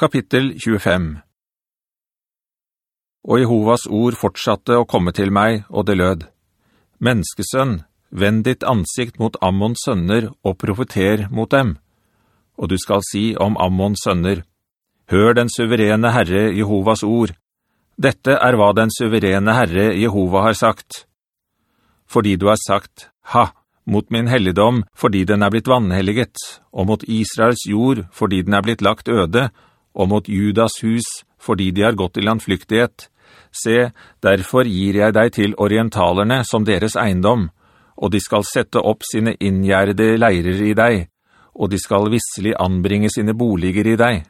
Kapittel 25 Og Jehovas ord fortsatte å komme til meg, og det lød. Menneskesønn, vend ditt ansikt mot Ammons sønner og profeter mot dem. Og du skal si om Ammons sønner, Hør den suverene Herre Jehovas ord. Dette er hva den suverene Herre Jehova har sagt. Fordi du har sagt, ha, mot min helligdom fordi den er blitt vannhelliget, og mot Israels jord fordi den er blitt lagt øde, og mot Judas hus, fordi de har gått i landflyktighet. Se, derfor gir jeg deg til orientalerne som deres eiendom, og de skal sette opp sine inngjerde leirer i deg, og de skal visselig anbringe sine boliger i deg.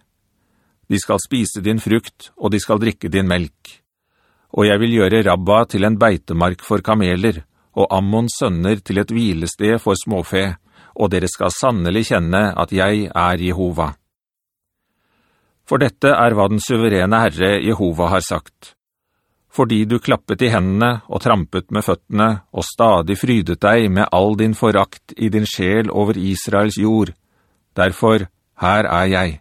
De skal spise din frukt, og de skal drikke din melk. Og jeg vil gjøre Rabba til en beitemark for kameler, og Ammons sønner til et hvilested for småfe, og dere skal sannelig kjenne at jeg er Jehova. For dette er hva den suverene Herre Jehova har sagt. Fordi du klappet i hendene og trampet med føttene og stadig frydet deg med all din forakt i din sjel over Israels jord. Derfor, her er jeg.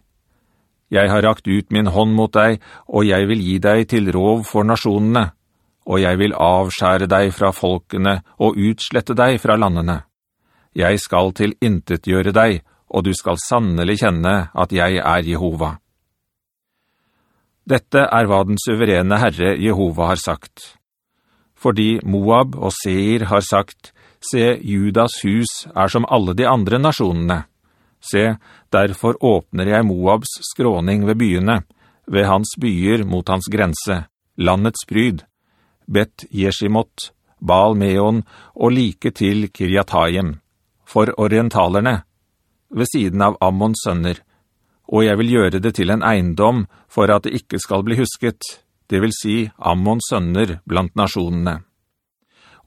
Jeg har rakt ut min hånd mot deg, og jeg vil gi deg til rov for nasjonene, og jeg vil avskjære deg fra folkene og utslette deg fra landene. Jeg skal til intet gjøre deg, og du skal sannelig kjenne at jeg er Jehova. Dette er hva den suverene Herre Jehova har sagt. Fordi Moab og Seir har sagt, «Se, Judas hus er som alle de andre nasjonene. Se, derfor åpner jeg Moabs skråning ved byene, ved hans byer mot hans grense, landets bryd, Bet Jeshimot, Baal Meon og like til Kiryatayim, for orientalerne, ved siden av Ammons sønner, og jeg vil gjøre det til en eiendom for at det ikke skal bli husket, det vil si Ammons sønner blant nasjonene.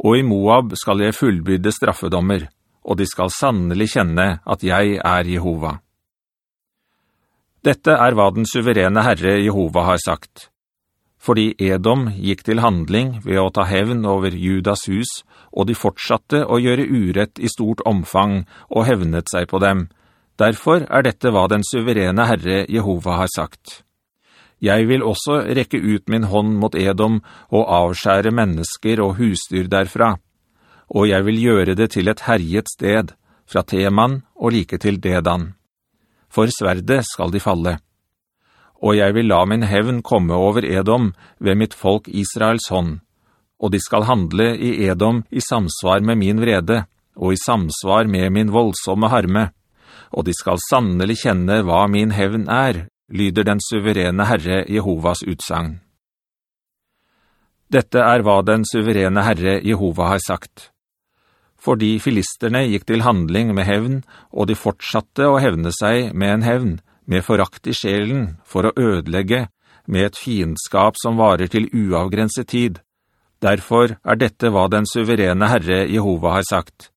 Og i Moab skal jeg fullbyrde straffedommer, og de skal sannelig kjenne at jeg er Jehova. Dette er hva den suverene Herre Jehova har sagt. Fordi Edom gikk til handling ved å ta hevn over Judas hus, og de fortsatte å gjøre urett i stort omfang og hevnet seg på dem, Derfor er dette hva den suverene Herre Jehova har sagt. Jeg vil også rekke ut min hånd mot Edom og avskjære mennesker og husdyr derfra, og jeg vil gjøre det til et herjet sted, fra Teman og like til Dedan. For sverde skal de falle. Og jeg vil la min hevn komme over Edom ved mitt folk Israels hånd, og de skal handle i Edom i samsvar med min vrede, og i samsvar med min voldsomme harme og de skal sannelig kjenne hva min hevn er, lyder den suverene Herre Jehovas utsang. Dette er hva den suverene Herre Jehova har sagt. Fordi filisterne gikk til handling med hevn, og de fortsatte å hevne seg med en hevn, med forakt i sjelen, for å ødelegge, med et fiendskap som varer til uavgrenset tid. Derfor er dette hva den suverene Herre Jehova har sagt.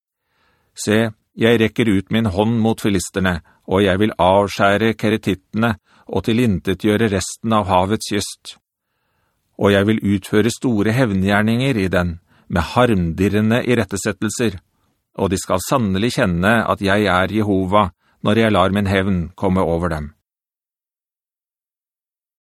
Se, jeg rekker ut min hånd mot filisterne, og jeg vil avskjære keretittene og tilintetgjøre resten av havets kyst. Og jeg vil utføre store hevngjerninger i den, med harmdirrende i rettesettelser, og de skal sannelig kjenne at jeg er Jehova når jeg lar min hevn komme over dem.